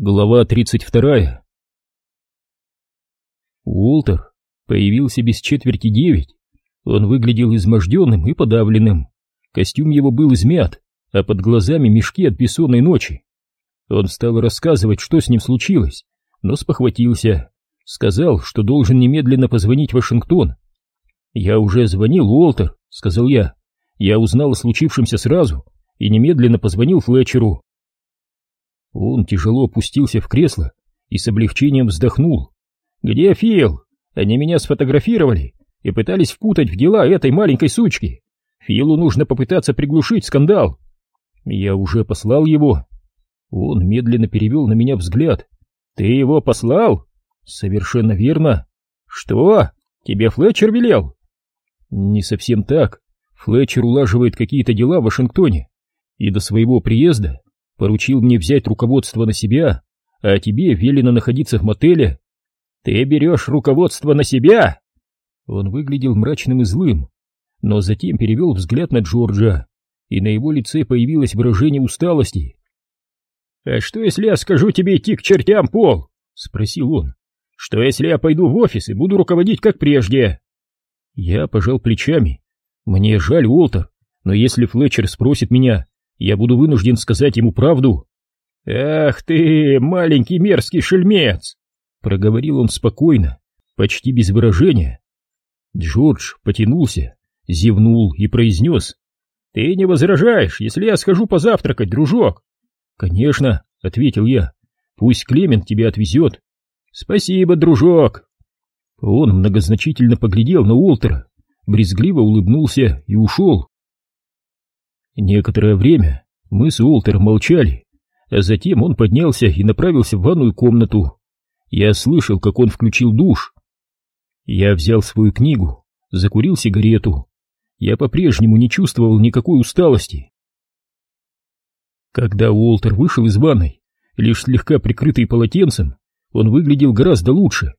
Глава 32 Уолтер появился без четверти девять. Он выглядел изможденным и подавленным. Костюм его был измят, а под глазами мешки от бессонной ночи. Он стал рассказывать, что с ним случилось, но спохватился. Сказал, что должен немедленно позвонить в Вашингтон. «Я уже звонил, Уолтер», — сказал я. «Я узнал о случившемся сразу и немедленно позвонил Флетчеру. Он тяжело опустился в кресло и с облегчением вздохнул. «Где Фил? Они меня сфотографировали и пытались впутать в дела этой маленькой сучки. Филу нужно попытаться приглушить скандал. Я уже послал его». Он медленно перевел на меня взгляд. «Ты его послал?» «Совершенно верно». «Что? Тебе Флетчер велел?» «Не совсем так. Флетчер улаживает какие-то дела в Вашингтоне, и до своего приезда поручил мне взять руководство на себя, а тебе велено находиться в мотеле. Ты берешь руководство на себя? Он выглядел мрачным и злым, но затем перевел взгляд на Джорджа, и на его лице появилось выражение усталости. «А что, если я скажу тебе идти к чертям, Пол?» — спросил он. «Что, если я пойду в офис и буду руководить, как прежде?» Я пожал плечами. «Мне жаль, Уолтер, но если Флетчер спросит меня, я буду вынужден сказать ему правду. «Ах ты, маленький мерзкий шельмец!» — проговорил он спокойно, почти без выражения. Джордж потянулся, зевнул и произнес. «Ты не возражаешь, если я схожу позавтракать, дружок?» «Конечно», — ответил я. «Пусть Клемент тебя отвезет». «Спасибо, дружок». Он многозначительно поглядел на Уолтера, брезгливо улыбнулся и ушел. Некоторое время мы с Уолтером молчали, а затем он поднялся и направился в ванную комнату. Я слышал, как он включил душ. Я взял свою книгу, закурил сигарету. Я по-прежнему не чувствовал никакой усталости. Когда Уолтер вышел из ванной, лишь слегка прикрытый полотенцем, он выглядел гораздо лучше.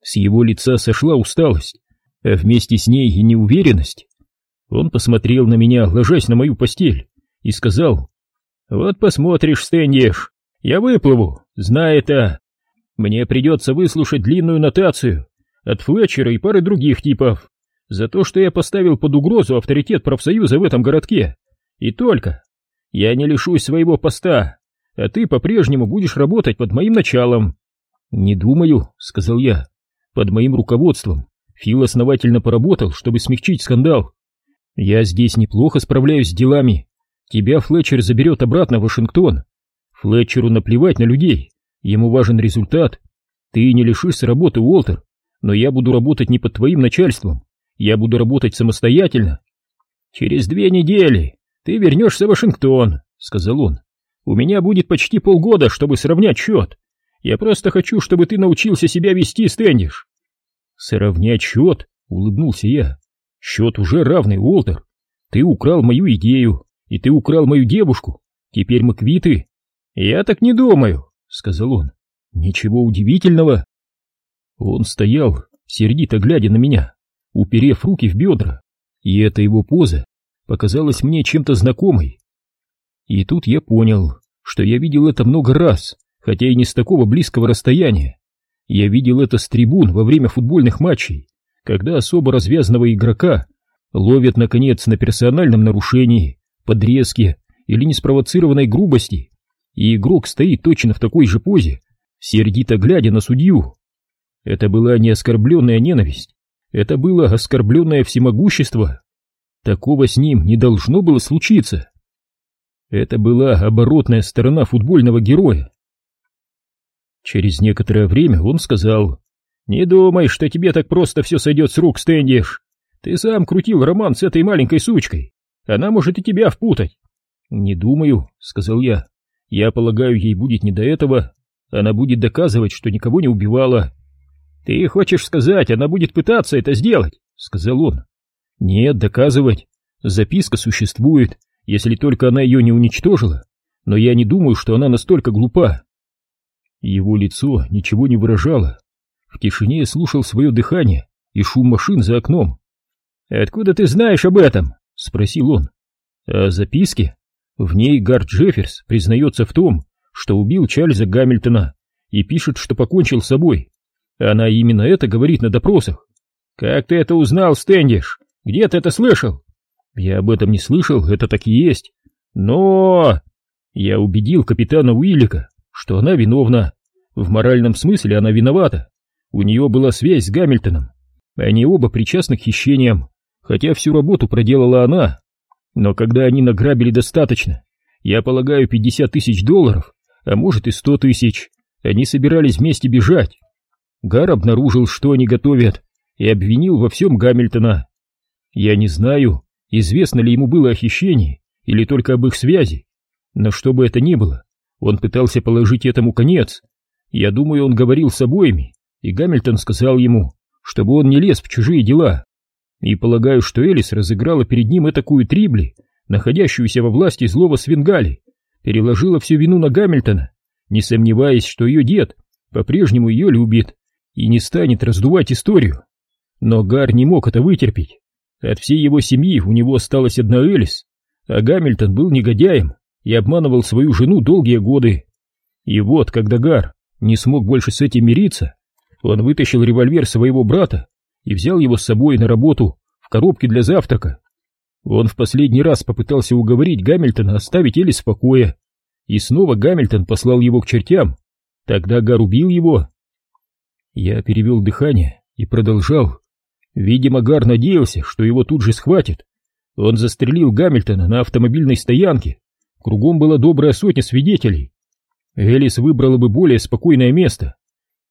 С его лица сошла усталость, а вместе с ней и неуверенность. Он посмотрел на меня, ложась на мою постель, и сказал, «Вот посмотришь, Стэндиш, я выплыву, знай это. Мне придется выслушать длинную нотацию от Флетчера и пары других типов за то, что я поставил под угрозу авторитет профсоюза в этом городке. И только. Я не лишусь своего поста, а ты по-прежнему будешь работать под моим началом». «Не думаю», — сказал я, — «под моим руководством». Фил основательно поработал, чтобы смягчить скандал. Я здесь неплохо справляюсь с делами. Тебя Флетчер заберет обратно в Вашингтон. Флетчеру наплевать на людей. Ему важен результат. Ты не лишишься работы, Уолтер, но я буду работать не под твоим начальством. Я буду работать самостоятельно. Через две недели ты вернешься в Вашингтон, сказал он. У меня будет почти полгода, чтобы сравнять счет. Я просто хочу, чтобы ты научился себя вести, Стэндиш. Сравнять счет? Улыбнулся я. Счет уже равный, Уолтер. Ты украл мою идею, и ты украл мою девушку. Теперь мы квиты. Я так не думаю, сказал он. Ничего удивительного. Он стоял, сердито глядя на меня, уперев руки в бедра, и эта его поза показалась мне чем-то знакомой. И тут я понял, что я видел это много раз, хотя и не с такого близкого расстояния. Я видел это с трибун во время футбольных матчей, когда особо развязанного игрока ловят, наконец, на персональном нарушении, подрезке или неспровоцированной грубости, и игрок стоит точно в такой же позе, сердито глядя на судью. Это была не оскорбленная ненависть, это было оскорбленное всемогущество. Такого с ним не должно было случиться. Это была оборотная сторона футбольного героя. Через некоторое время он сказал, «Не думай, что тебе так просто все сойдет с рук, Стэндиш. Ты сам крутил роман с этой маленькой сучкой. Она может и тебя впутать». «Не думаю», — сказал я. «Я полагаю, ей будет не до этого. Она будет доказывать, что никого не убивала». «Ты хочешь сказать, она будет пытаться это сделать?» — сказал он. «Нет, доказывать. Записка существует, если только она ее не уничтожила. Но я не думаю, что она настолько глупа». Его лицо ничего не выражало. В тишине слушал свое дыхание и шум машин за окном. «Откуда ты знаешь об этом?» — спросил он. «О записке. В ней Гард Джефферс признается в том, что убил Чарльза Гамильтона и пишет, что покончил с собой. Она именно это говорит на допросах. «Как ты это узнал, Стэндиш? Где ты это слышал?» «Я об этом не слышал, это так и есть. Но...» Я убедил капитана Уиллика, что она виновна. В моральном смысле она виновата. У нее была связь с Гамильтоном. Они оба причастны к хищениям, хотя всю работу проделала она. Но когда они награбили достаточно, я полагаю 50 тысяч долларов, а может и 100 тысяч, они собирались вместе бежать. Гар обнаружил, что они готовят, и обвинил во всем Гамильтона. Я не знаю, известно ли ему было о хищении или только об их связи, но что бы это ни было, он пытался положить этому конец. Я думаю, он говорил с обоими, и Гамильтон сказал ему, чтобы он не лез в чужие дела. И полагаю, что Элис разыграла перед ним этакую трибли, находящуюся во власти злого Свингали, переложила всю вину на Гамильтона, не сомневаясь, что ее дед по-прежнему ее любит и не станет раздувать историю. Но Гар не мог это вытерпеть. От всей его семьи у него осталась одна Элис, а Гамильтон был негодяем и обманывал свою жену долгие годы. И вот, когда Гар не смог больше с этим мириться, он вытащил револьвер своего брата и взял его с собой на работу в коробке для завтрака. Он в последний раз попытался уговорить Гамильтона оставить Элис в покое, и снова Гамильтон послал его к чертям. Тогда Гар убил его. Я перевел дыхание и продолжал. Видимо, Гар надеялся, что его тут же схватят. Он застрелил Гамильтона на автомобильной стоянке. Кругом была добрая сотня свидетелей. Элис выбрала бы более спокойное место.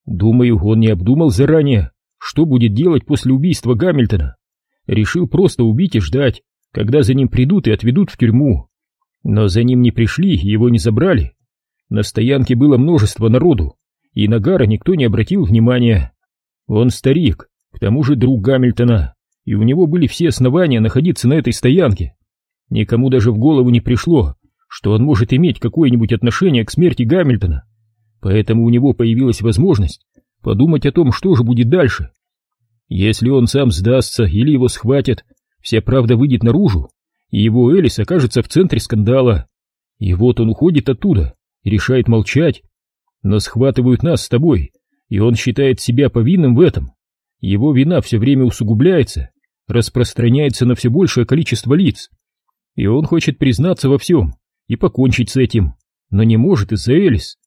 Думаю, он не обдумал заранее, что будет делать после убийства Гамильтона. Решил просто убить и ждать, когда за ним придут и отведут в тюрьму. Но за ним не пришли, его не забрали. На стоянке было множество народу, и на Гара никто не обратил внимания. Он старик, к тому же друг Гамильтона, и у него были все основания находиться на этой стоянке. Никому даже в голову не пришло, что он может иметь какое-нибудь отношение к смерти Гамильтона. Поэтому у него появилась возможность подумать о том, что же будет дальше. Если он сам сдастся или его схватят, вся правда выйдет наружу, и его Элис окажется в центре скандала. И вот он уходит оттуда и решает молчать. Но схватывают нас с тобой, и он считает себя повинным в этом. Его вина все время усугубляется, распространяется на все большее количество лиц. И он хочет признаться во всем и покончить с этим, но не может из-за Элис.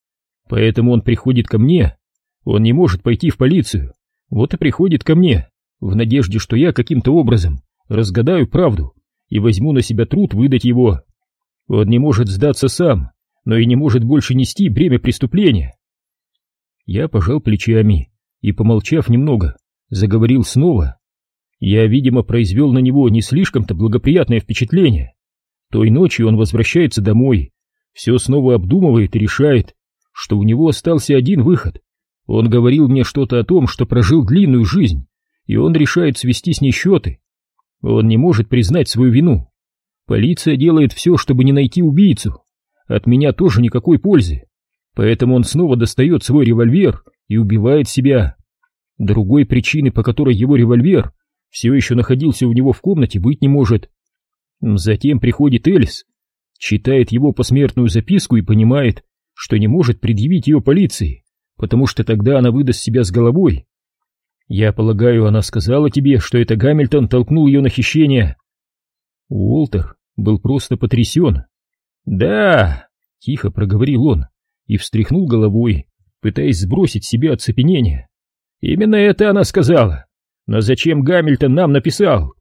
Поэтому он приходит ко мне. Он не может пойти в полицию. Вот и приходит ко мне, в надежде, что я каким-то образом разгадаю правду и возьму на себя труд выдать его. Он не может сдаться сам, но и не может больше нести бремя преступления. Я пожал плечами и, помолчав немного, заговорил снова. Я, видимо, произвел на него не слишком-то благоприятное впечатление. Той ночью он возвращается домой, все снова обдумывает и решает, что у него остался один выход. Он говорил мне что-то о том, что прожил длинную жизнь, и он решает свести с ней счеты. Он не может признать свою вину. Полиция делает все, чтобы не найти убийцу. От меня тоже никакой пользы. Поэтому он снова достает свой револьвер и убивает себя. Другой причины, по которой его револьвер все еще находился у него в комнате, быть не может. Затем приходит Элис, читает его посмертную записку и понимает, что не может предъявить ее полиции, потому что тогда она выдаст себя с головой. Я полагаю, она сказала тебе, что это Гамильтон толкнул ее на хищение. Уолтер был просто потрясен. Да, тихо проговорил он и встряхнул головой, пытаясь сбросить себе оцепенение. Именно это она сказала. Но зачем Гамильтон нам написал?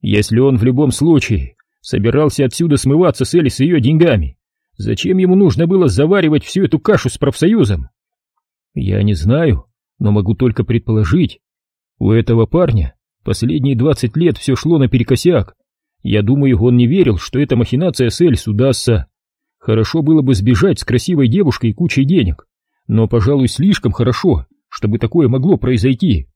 Если он в любом случае собирался отсюда смываться с Элис ее деньгами, зачем ему нужно было заваривать всю эту кашу с профсоюзом? Я не знаю, но могу только предположить. У этого парня последние двадцать лет все шло наперекосяк. Я думаю, он не верил, что эта махинация с Эльс удастся. Хорошо было бы сбежать с красивой девушкой и кучей денег, но, пожалуй, слишком хорошо, чтобы такое могло произойти.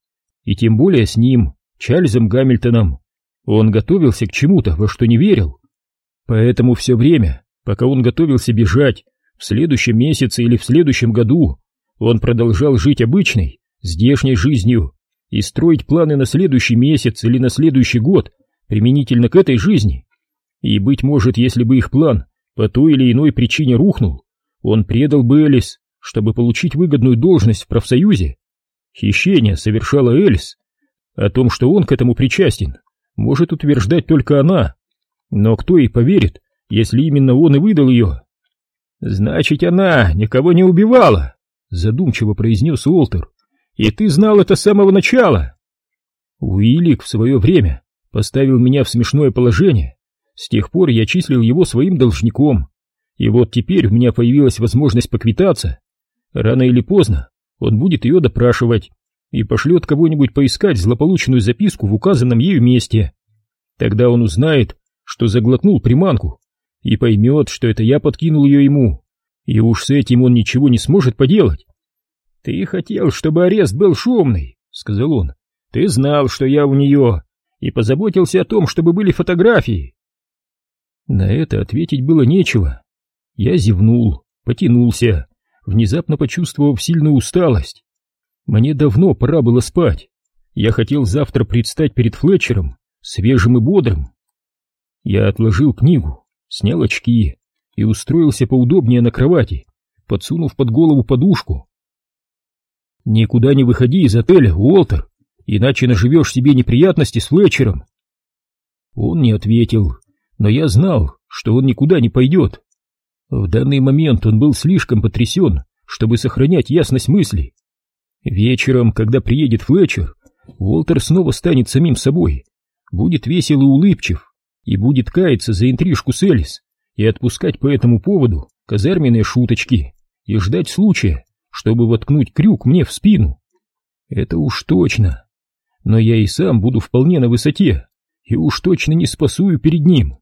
И тем более с ним, Чарльзом Гамильтоном. Он готовился к чему-то, во что не верил. Поэтому все время, пока он готовился бежать, в следующем месяце или в следующем году, он продолжал жить обычной, здешней жизнью и строить планы на следующий месяц или на следующий год применительно к этой жизни. И, быть может, если бы их план по той или иной причине рухнул, Он предал бы Элис, чтобы получить выгодную должность в профсоюзе. Хищение совершала Элис. О том, что он к этому причастен, может утверждать только она. Но кто ей поверит, если именно он и выдал ее? Значит, она никого не убивала, задумчиво произнес Уолтер. И ты знал это с самого начала. Уиллик в свое время поставил меня в смешное положение. С тех пор я числил его своим должником. И вот теперь у меня появилась возможность поквитаться. Рано или поздно он будет ее допрашивать и пошлет кого-нибудь поискать злополучную записку в указанном ею месте. Тогда он узнает, что заглотнул приманку, и поймет, что это я подкинул ее ему, и уж с этим он ничего не сможет поделать. «Ты хотел, чтобы арест был шумный», — сказал он. «Ты знал, что я у нее, и позаботился о том, чтобы были фотографии». На это ответить было нечего. Я зевнул, потянулся, внезапно почувствовав сильную усталость. Мне давно пора было спать. Я хотел завтра предстать перед Флетчером, свежим и бодрым. Я отложил книгу, снял очки и устроился поудобнее на кровати, подсунув под голову подушку. «Никуда не выходи из отеля, Уолтер, иначе наживешь себе неприятности с Флетчером». Он не ответил, но я знал, что он никуда не пойдет. В данный момент он был слишком потрясен, чтобы сохранять ясность мыслей. Вечером, когда приедет Флетчер, Уолтер снова станет самим собой, будет весел и улыбчив, и будет каяться за интрижку с Элис и отпускать по этому поводу казарменные шуточки и ждать случая, чтобы воткнуть крюк мне в спину. Это уж точно. Но я и сам буду вполне на высоте, и уж точно не спасую перед ним.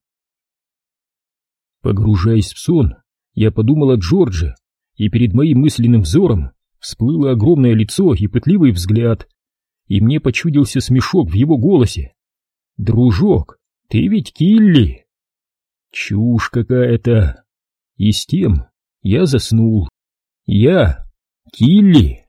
Погружаясь в сон, я подумал о Джордже, и перед моим мысленным взором всплыло огромное лицо и пытливый взгляд, и мне почудился смешок в его голосе. «Дружок, ты ведь Килли!» Чушь какая-то. И с тем я заснул. Я Килли.